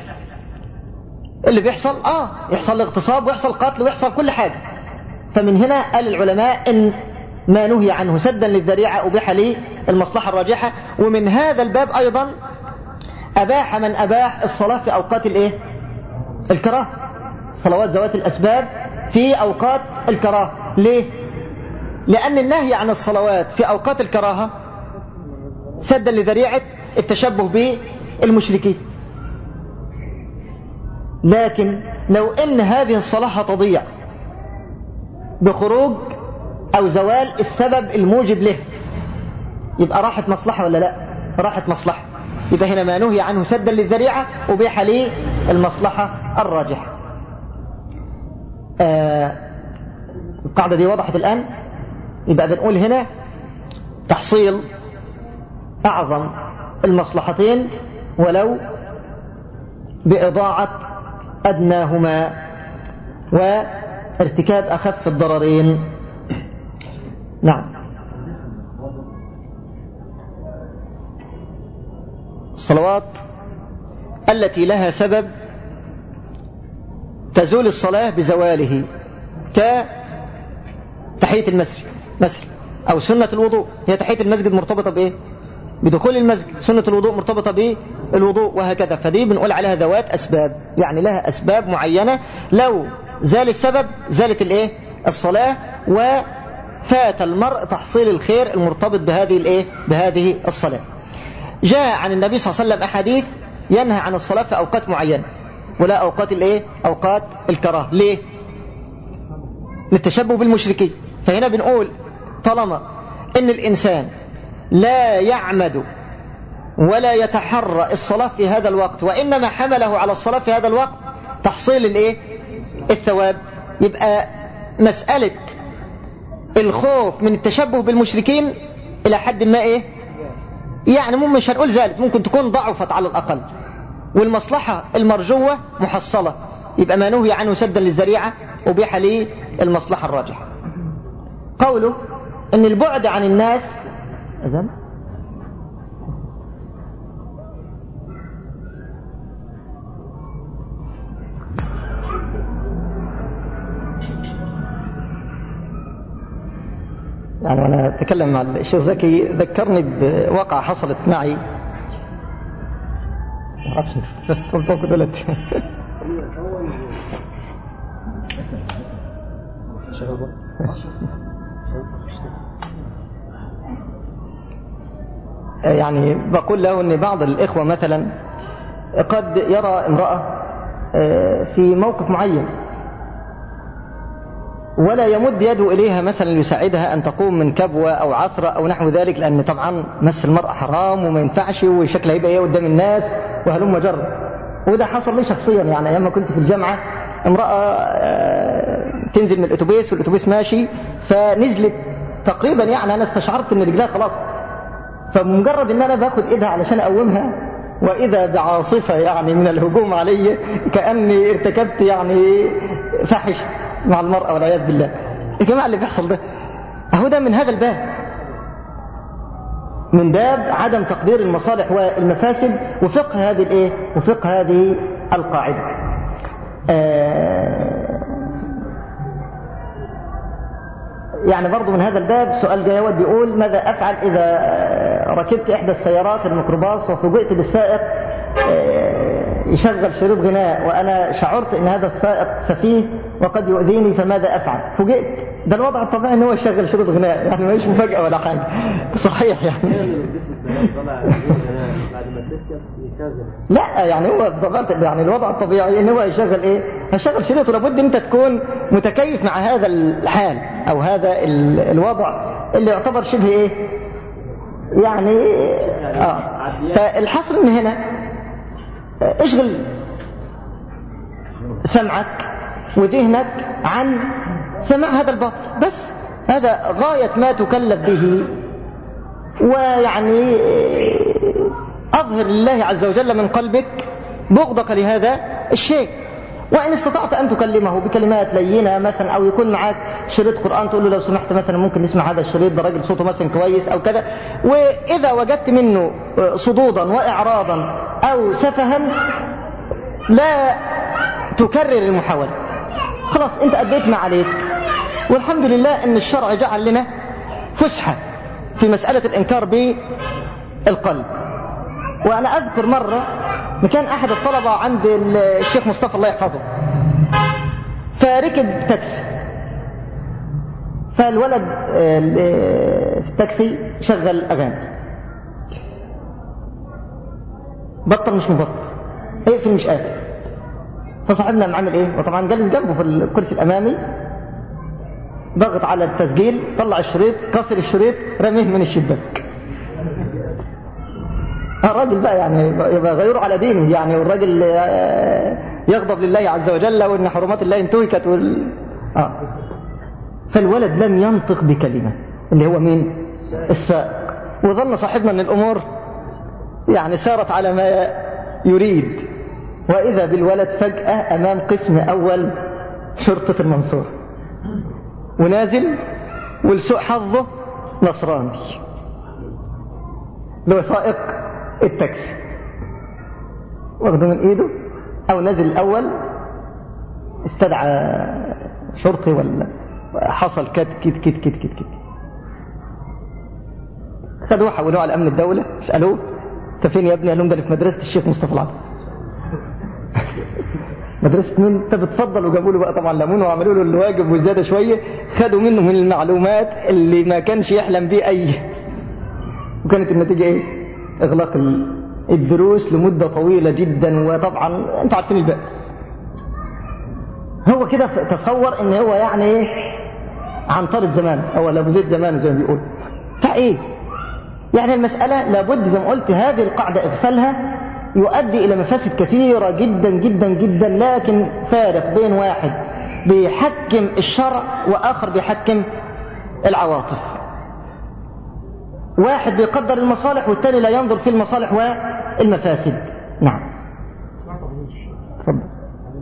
Speaker 1: اللي بيحصل آه يحصل اغتصاب ويحصل قتل ويحصل كل حاجة. فمن هنا قال العلماء إن ما نهي عنه سدا للذريعة أبيح لي المصلحة الراجحة. ومن هذا الباب أيضا أباح من أباح الصلاة في أوقات الإيه؟ الكراهة. صلوات ذوات الأسباب في أوقات الكراهة. ليه؟ لأن النهي عن الصلوات في أوقات الكراهة سدا لذريعة التشبه بالمشركين. لكن لو إن هذه الصلاة تضيع بخروج أو زوال السبب الموجب له يبقى راحت مصلحة ولا لا؟ راحت مصلحة. يبقى هنا ما نهي عنه سدا للذريعة وبيح لي المصلحة الراجحة. آه القاعدة دي وضحت الآن. يبقى بنقول هنا تحصيل أعظم المصلحتين ولو بإضاعة أدناهما وارتكاب أخف الضررين. نعم. الصلوات التي لها سبب تزول الصلاة بزواله كتحية المسجد مثلا أو سنة الوضوء هي تحية المسجد مرتبطة بإيه؟ بدخول المسجد سنة الوضوء مرتبطة بالوضوء وهكذا فدي بنقول عليها ذوات أسباب يعني لها أسباب معينة لو زال السبب زالت الإيه؟ الصلاة وفات المرء تحصيل الخير المرتبط بهذه الإيه؟ بهذه الصلاة جاء عن النبي صلى الله عليه وسلم أحاديث ينهى عن الصلاة في أوقات معينة ولا أوقات الإيه؟ أوقات الكراهة ليه؟ للتشبه بالمشركين فهنا بنقول طالما إن الإنسان لا يعمد ولا يتحرى الصلاة في هذا الوقت وإنما حمله على الصلاة في هذا الوقت تحصيل الإيه؟ الثواب يبقى مسألة الخوف من التشبه بالمشركين إلى حد ما إيه يعني مش هنقول ذلك ممكن تكون ضعفت على الأقل. والمصلحة المرجوة محصلة. يبقى ما نهي عنه سدا للذريعة وبيح لي المصلحة الراجحة. قوله إن البعد عن الناس أذن يعني أنا أتكلم مع الشيخ زكي ذكرني بواقعة حصلت معي. دلوقتي يعني بقول له إن بعض الإخوة مثلا قد يرى امرأة في موقف معين. ولا يمد يده إليها مثلا ليساعدها أن تقوم من كبوة أو عثرة أو نحو ذلك لأن طبعا مس المرأة حرام وما ينفعش وشكلها يبقى إيه قدام الناس وهلم جر. وده حصل لي شخصيا يعني أيام ما كنت في الجامعة امرأة تنزل من الأتوبيس والأتوبيس ماشي فنزلت تقريبا يعني أنا استشعرت إن رجلها خلاص. فمجرد إن أنا باخد إيدها علشان أقومها وإذا بعاصفة يعني من الهجوم علي كأني ارتكبت يعني فحش مع المرأة والعياذ بالله. يا جماعة اللي بيحصل ده أهو ده من هذا الباب. من باب عدم تقدير المصالح والمفاسد وفقه هذه الإيه؟ وفقه هذه القاعدة. آه يعني برضو من هذا الباب سؤال جاي بيقول ماذا أفعل إذا ركبت إحدى السيارات الميكروباص وفوجئت بالسائق يشغل شريط غناء وأنا شعرت أن هذا السائق سفيه وقد يؤذيني فماذا أفعل؟ فوجئت. ده الوضع الطبيعي أن هو يشغل شريط غناء يعني ما مفاجأة ولا حاجة. صحيح يعني. لا يعني هو يعني الوضع الطبيعي إن هو يشغل إيه؟ هيشغل شريط ولابد أنت تكون متكيف مع هذا الحال أو هذا الوضع اللي يعتبر شبه إيه؟ يعني آه. فالحصر من هنا اشغل سمعك وذهنك عن سماع هذا الباطل. بس هذا غاية ما تكلف به. ويعني أظهر لله عز وجل من قلبك بغضك لهذا الشيء. وإن استطعت أن تكلمه بكلمات لينة مثلا أو يكون معك شريط قرآن تقول له لو سمحت مثلا ممكن نسمع هذا الشريط ده راجل صوته مثلا كويس أو كذا. وإذا وجدت منه صدودا وإعراضا أو سفها لا تكرر المحاولة. خلاص أنت أديت ما عليك. والحمد لله أن الشرع جعل لنا فسحة في مسألة الإنكار بالقلب. وأنا أذكر مرة كان أحد الطلبة عند الشيخ مصطفى الله يحفظه. فركب تاكسي فالولد في التاكسي شغل أغاني. بطل مش مبطل. اقفل مش قافل. فصاحبنا معمل إيه؟ وطبعا جالس جنبه في الكرسي الأمامي. ضغط على التسجيل طلع الشريط كسر الشريط رميه من الشباك. الراجل بقى يعني يبقى غيره على دينه يعني والراجل يغضب لله عز وجل وإن حرمات الله انتهكت وال... آه. فالولد لم ينطق بكلمة اللي هو مين؟ السائق. وظن صاحبنا إن الأمور يعني سارت على ما يريد. وإذا بالولد فجأة أمام قسم أول شرطة المنصور. ونازل ولسوء حظه نصراني. اللي هو سائق التاكسي. واخده من ايده أو نزل الأول استدعى شرطي ولا حصل كت كت كت كت كت كت. خدوه حولوه على أمن الدولة اسالوه أنت فين يا ابني؟ قال لهم ده في مدرسة الشيخ مصطفى العبد *laughs* مدرسة مين؟ انت بتفضل وجابوا له بقى طبعا ليمون وعملوا له الواجب والزيادة شوية. خدوا منه من المعلومات اللي ما كانش يحلم بيه أي. وكانت النتيجة إيه؟ إغلاق الدروس لمدة طويلة جدا وطبعا أنتوا عارفين الباقي هو كده تصور إن هو يعني إيه؟ عنطرة زمان أو ابو زيد زمان زي ما بيقول. فإيه؟ يعني المسألة لابد زي ما قلت هذه القاعدة اغفلها يؤدي إلى مفاسد كثيرة جدا جدا جدا لكن فارق بين واحد بيحكم الشرع وآخر بيحكم العواطف. واحد بيقدر المصالح والتاني لا ينظر في المصالح والمفاسد نعم
Speaker 3: تفضل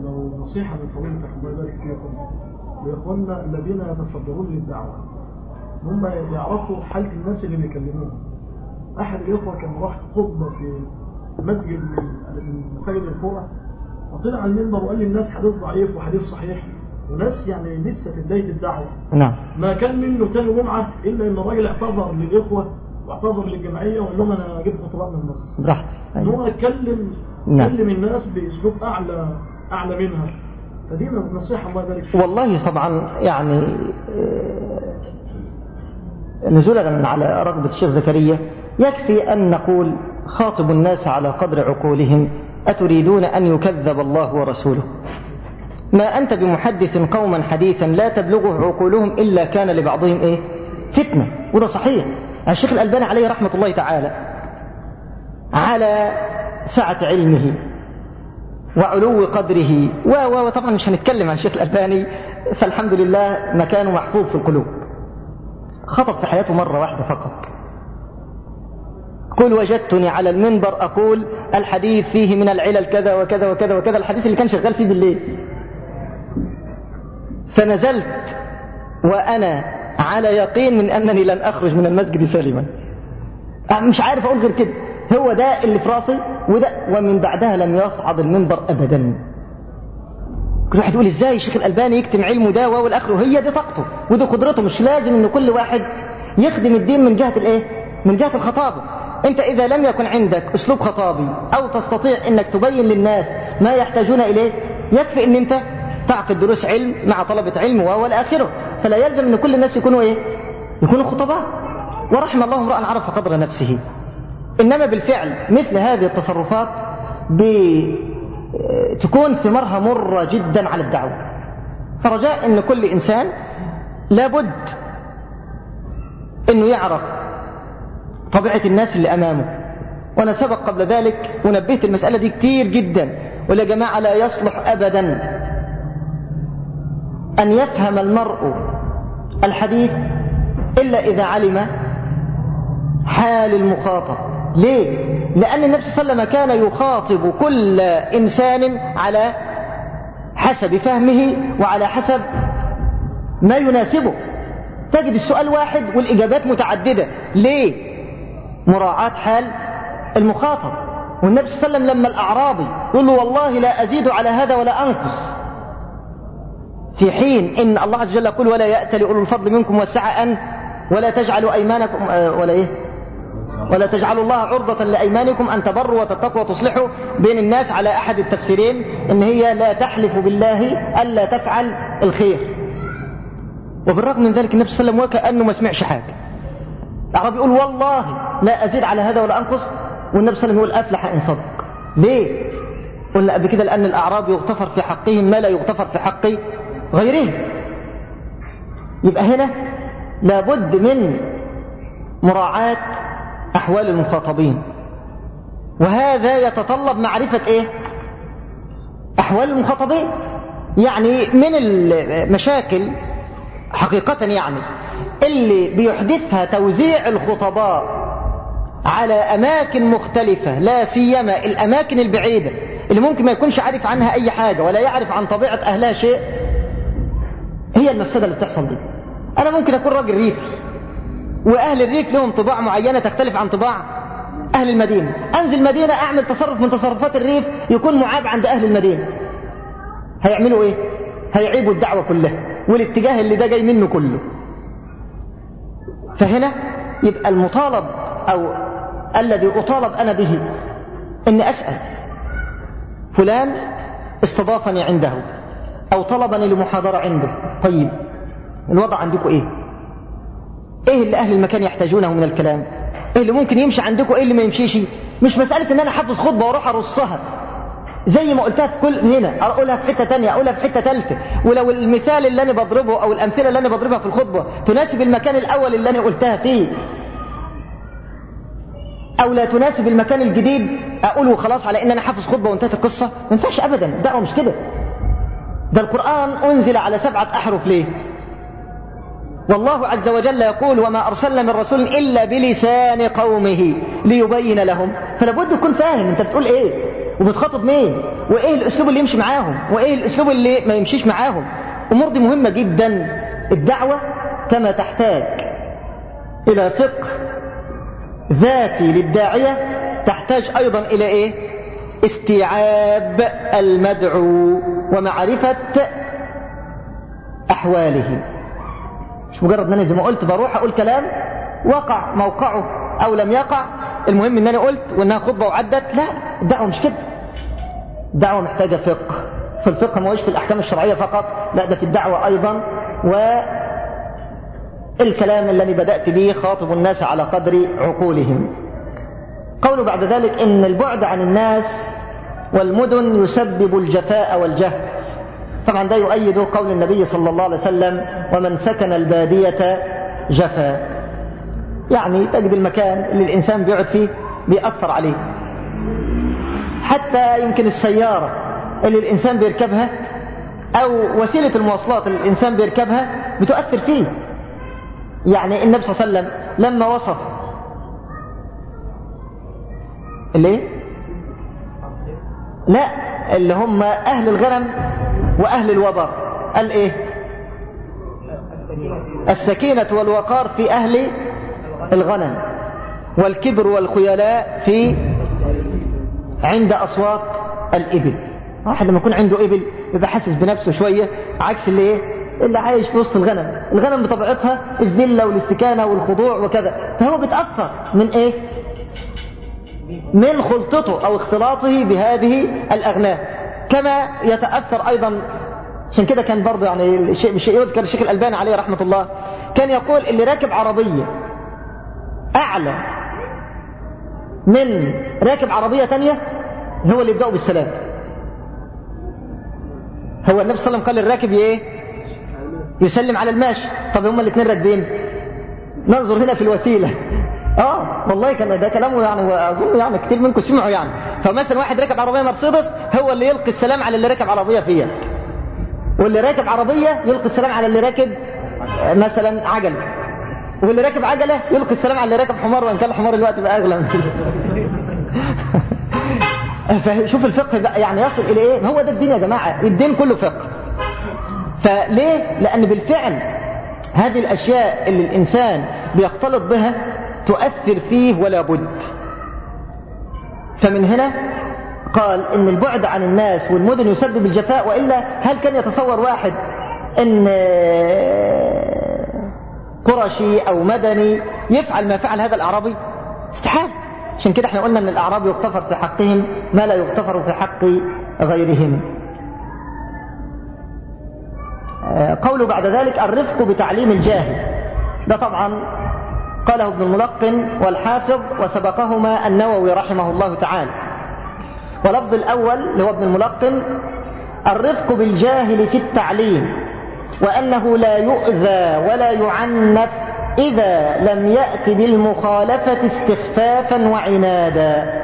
Speaker 3: لو نصيحة من يبارك فيكم لإخواننا الذين يتصدرون للدعوة هم يعرفوا حالة الناس اللي بيكلموهم أحد الإخوة كان راح خطبة في مسجد من مساجد القرى وطلع على المنبر وقال للناس حديث ضعيف وحديث صحيح وناس يعني لسه في بدايه الدعوه
Speaker 1: نعم
Speaker 3: ما كان منه تاني جمعه الا ان الراجل اعتذر للاخوه واعتذر للجمعية وقال لهم أنا جبت خطبات من مصر
Speaker 1: براحتك.
Speaker 3: إن هو يتكلم
Speaker 1: نعم.
Speaker 3: يكلم الناس بأسلوب أعلى أعلى منها. فدي نصيحه الله يبارك فيك.
Speaker 1: والله طبعا يعني آه، نزولا على رغبة الشيخ زكريا يكفي أن نقول خاطب الناس على قدر عقولهم أتريدون أن يكذب الله ورسوله؟ ما أنت بمحدث قوما حديثا لا تبلغه عقولهم إلا كان لبعضهم إيه؟ فتنة وده صحيح. الشيخ الألباني عليه رحمة الله تعالى على سعة علمه وعلو قدره و وطبعا مش هنتكلم عن الشيخ الألباني فالحمد لله مكانه محفوظ في القلوب. خطب في حياته مرة واحدة فقط. قل وجدتني على المنبر أقول الحديث فيه من العلل كذا وكذا وكذا وكذا الحديث اللي كان شغال فيه بالليل. فنزلت وأنا على يقين من أنني لن أخرج من المسجد سالما. مش عارف أقول غير كده. هو ده اللي في راسي وده ومن بعدها لم يصعد المنبر أبدا. كل واحد يقول إزاي الشيخ الألباني يكتم علمه ده والآخر هي دي طاقته ودي قدرته. مش لازم إن كل واحد يخدم الدين من جهة الإيه؟ من جهة الخطابة. أنت إذا لم يكن عندك أسلوب خطابي أو تستطيع إنك تبين للناس ما يحتاجون إليه يكفي إن أنت تعقد دروس علم مع طلبة علم وهو الآخرة. فلا يلزم إن كل الناس يكونوا إيه؟ يكونوا خطباء. ورحم الله امرأ عرف قدر نفسه. إنما بالفعل مثل هذه التصرفات تكون ثمارها مرة جدا على الدعوة. فرجاء إن كل إنسان لابد إنه يعرف طبيعة الناس اللي أمامه. وأنا سبق قبل ذلك ونبهت المسألة دي كتير جدا. ولا جماعة لا يصلح ابدا أن يفهم المرء الحديث إلا إذا علم حال المخاطب. ليه؟ لأن النبي صلى الله عليه وسلم كان يخاطب كل إنسان على حسب فهمه وعلى حسب ما يناسبه. تجد السؤال واحد والإجابات متعددة. ليه؟ مراعاة حال المخاطب. والنبي صلى الله عليه وسلم لما الأعرابي يقول له والله لا أزيد على هذا ولا أنقص. في حين إن الله عز وجل يقول ولا يأتل أولو الفضل منكم والسعة أن ولا تجعلوا أيمانكم ولا إيه؟ ولا تجعلوا الله عرضة لأيمانكم أن تبروا وتتقوا وتصلحوا بين الناس على أحد التفسيرين إن هي لا تحلف بالله ألا تفعل الخير. وبالرغم من ذلك النبي صلى الله عليه وسلم وكأنه ما سمعش حاجة. العرب يقول والله لا أزيد على هذا ولا أنقص والنبي صلى الله عليه وسلم يقول أفلح إن صدق. ليه؟ قلنا قبل كده لأن الأعراب يغتفر في حقهم ما لا يغتفر في حق غيرهم يبقى هنا لابد من مراعاة أحوال المخاطبين. وهذا يتطلب معرفة إيه؟ أحوال المخاطبين. يعني من المشاكل حقيقة يعني اللي بيحدثها توزيع الخطباء على أماكن مختلفة لا سيما الأماكن البعيدة اللي ممكن ما يكونش عارف عنها أي حاجة ولا يعرف عن طبيعة أهلها شيء هي المفسدة اللي بتحصل دي. أنا ممكن أكون راجل ريف وأهل الريف لهم طباع معينة تختلف عن طباع أهل المدينة. أنزل مدينة أعمل تصرف من تصرفات الريف يكون معاب عند أهل المدينة. هيعملوا إيه؟ هيعيبوا الدعوة كلها والاتجاه اللي ده جاي منه كله. فهنا يبقى المطالب أو الذي أطالب أنا به أني أسأل فلان استضافني عنده. أو طلبني لمحاضرة عنده. طيب الوضع عندكم إيه؟ إيه اللي أهل المكان يحتاجونه من الكلام؟ إيه اللي ممكن يمشي عندكم؟ إيه اللي ما يمشيش؟ مش مسألة أن أنا حافظ خطبة وأروح أرصها. زي ما قلتها في كل هنا أقولها في حتة ثانية أقولها في حتة ثالثه ولو المثال اللي أنا بضربه أو الأمثلة اللي أنا بضربها في الخطبة تناسب المكان الأول اللي أنا قلتها فيه. أو لا تناسب المكان الجديد أقوله خلاص على إن أنا حافظ خطبة وانتهت القصة. ما ينفعش ابدا. الدعوة مش كده. ده القرآن أنزل على سبعة أحرف ليه؟ والله عز وجل يقول وما أرسلنا من رسول إلا بلسان قومه ليبين لهم. فلا بد تكون فاهم أنت بتقول إيه؟ وبتخاطب مين؟ وإيه الأسلوب اللي يمشي معاهم؟ وإيه الأسلوب اللي ما يمشيش معاهم؟ أمور دي مهمة جدا. الدعوة كما تحتاج إلى فقه ذاتي للداعية تحتاج أيضا إلى إيه؟ استيعاب المدعو. ومعرفة أحواله. مش مجرد ان أنا زي ما قلت بروح أقول كلام وقع موقعه أو لم يقع. المهم إن أنا قلت وإنها خطبة وعدت. لا الدعوة مش كده. الدعوة محتاجة فقه. في الفقه ما هوش في الأحكام الشرعية فقط لا ده في الدعوة أيضا. والكلام الذي بدأت به خاطب الناس على قدر عقولهم. قوله بعد ذلك إن البعد عن الناس والمدن يسبب الجفاء والجهل. طبعا ده يؤيد قول النبي صلى الله عليه وسلم ومن سكن البادية جفا يعني تجد المكان اللي الإنسان بيقعد فيه بيأثر عليه. حتى يمكن السيارة اللي الإنسان بيركبها أو وسيلة المواصلات اللي الإنسان بيركبها بتؤثر فيه. يعني النبي صلى الله عليه وسلم لما وصف اللي لا اللي هم أهل الغنم وأهل الوبر. قال إيه؟ السكينة والوقار في أهل الغنم والكبر والخيلاء في عند أصوات الإبل. واحد لما يكون عنده إبل يبقى حاسس بنفسه شوية عكس اللي إيه؟ اللي عايش في وسط الغنم. الغنم بطبيعتها الذلة والاستكانة والخضوع وكذا. فهو بيتأثر من إيه؟ من خلطته أو اختلاطه بهذه الأغنام كما يتأثر أيضا عشان كده كان برضه يعني بالشيء يذكر الشيخ الألباني عليه رحمة الله كان يقول اللي راكب عربية أعلى من راكب عربية تانية هو اللي يبدأوا بالسلام. هو النبي صلى الله عليه وسلم قال للراكب إيه؟ يسلم على الماشي. طب هما الاثنين راكبين؟ ننظر هنا في الوسيلة. آه والله كان ده كلامه يعني وأظن يعني كتير منكم سمعوا يعني. فمثلا واحد راكب عربية مرسيدس هو اللي يلقي السلام على اللي راكب عربية فيها. واللي راكب عربية يلقي السلام على اللي راكب مثلا عجله واللي راكب عجلة يلقي السلام على اللي راكب حمار وإن كان الحمار الوقت بقى أغلى من *laughs* فشوف الفقه بقى يعني يصل إلى إيه؟ هو ده الدين يا جماعة الدين كله فقه. فليه؟ لأن بالفعل هذه الأشياء اللي الإنسان بيختلط بها تؤثر فيه ولا بد. فمن هنا قال إن البعد عن الناس والمدن يسبب الجفاء وإلا هل كان يتصور واحد إن قرشي أو مدني يفعل ما فعل هذا الأعرابي؟ استحال. عشان كده إحنا قلنا إن الاعراب يغتفر في حقهم ما لا يغتفر في حق غيرهم. قوله بعد ذلك الرفق بتعليم الجاهل. ده طبعا قاله ابن الملقن والحافظ وسبقهما النووي رحمه الله تعالى. ولفظ الأول اللي هو ابن الملقن الرفق بالجاهل في التعليم وأنه لا يؤذى ولا يعنف إذا لم يأت بالمخالفة استخفافا وعنادا.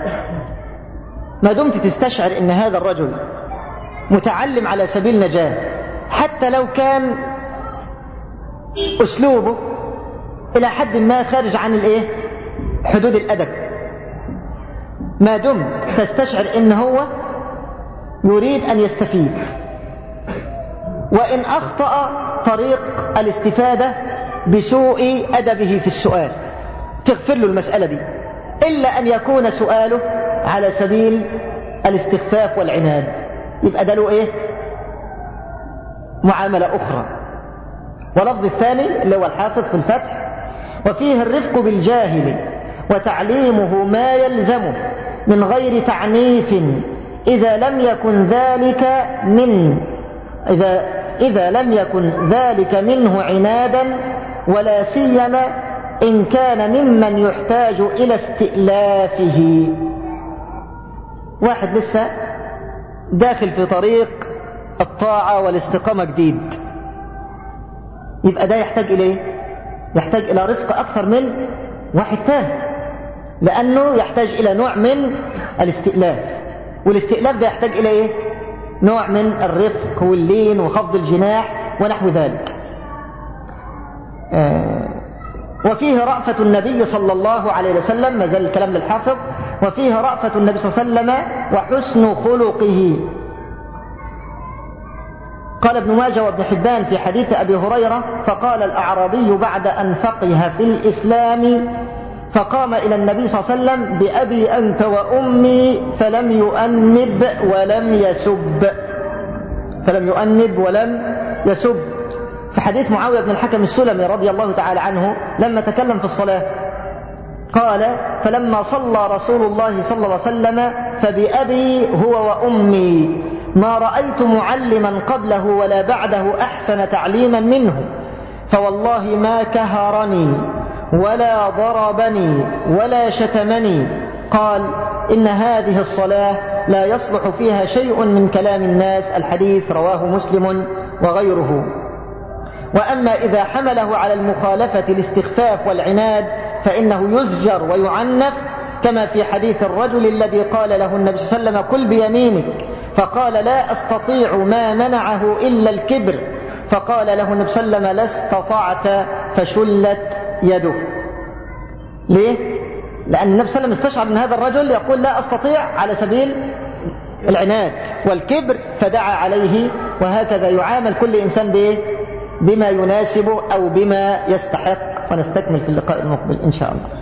Speaker 1: ما دمت تستشعر أن هذا الرجل متعلم على سبيل نجاة حتى لو كان أسلوبه إلى حد ما خارج عن الإيه؟ حدود الأدب. ما دمت تستشعر إن هو يريد أن يستفيد. وإن أخطأ طريق الاستفادة بسوء أدبه في السؤال. تغفر له المسألة دي. إلا أن يكون سؤاله على سبيل الاستخفاف والعناد. يبقى ده له إيه؟ معاملة أخرى. ولفظ الثاني اللي هو الحافظ في الفتح وفيه الرفق بالجاهل وتعليمه ما يلزمه من غير تعنيف إذا لم يكن ذلك من إذا إذا لم يكن ذلك منه عنادا ولا سيما إن كان ممن يحتاج إلى استئلافه. واحد لسه داخل في طريق الطاعة والاستقامة جديد. يبقى ده يحتاج إليه؟ يحتاج إلى رفق أكثر من واحد تاني لأنه يحتاج إلى نوع من الاستئلاف. والاستئلاف ده يحتاج إلى إيه؟ نوع من الرفق واللين وخفض الجناح ونحو ذلك. آه وفيه رأفة النبي صلى الله عليه وسلم ما زال الكلام للحافظ وفيه رأفة النبي صلى الله عليه وسلم وحسن خلقه. قال ابن ماجه وابن حبان في حديث أبي هريرة فقال الأعرابي بعد أن فقه في الإسلام فقام إلى النبي صلى الله عليه وسلم بأبي أنت وأمي فلم يؤنب ولم يسب. فلم يؤنب ولم يسب. في حديث معاوية بن الحكم السلمي رضي الله تعالى عنه لما تكلم في الصلاة قال فلما صلى رسول الله صلى الله عليه وسلم فبأبي هو وأمي. ما رأيت معلما قبله ولا بعده أحسن تعليما منه فوالله ما كهرني ولا ضربني ولا شتمني. قال إن هذه الصلاة لا يصلح فيها شيء من كلام الناس الحديث رواه مسلم وغيره. وأما إذا حمله على المخالفة الاستخفاف والعناد فإنه يزجر ويعنف كما في حديث الرجل الذي قال له النبي صلى الله عليه وسلم كل بيمينك. فقال لا أستطيع ما منعه إلا الكبر فقال له النبي صلى الله عليه وسلم لا استطعت فشلت يده ليه؟ لأن النبي صلى الله عليه وسلم استشعر أن هذا الرجل يقول لا أستطيع على سبيل العناد والكبر فدعا عليه وهكذا يعامل كل إنسان بإيه؟ بما يناسبه أو بما يستحق ونستكمل في اللقاء المقبل إن شاء الله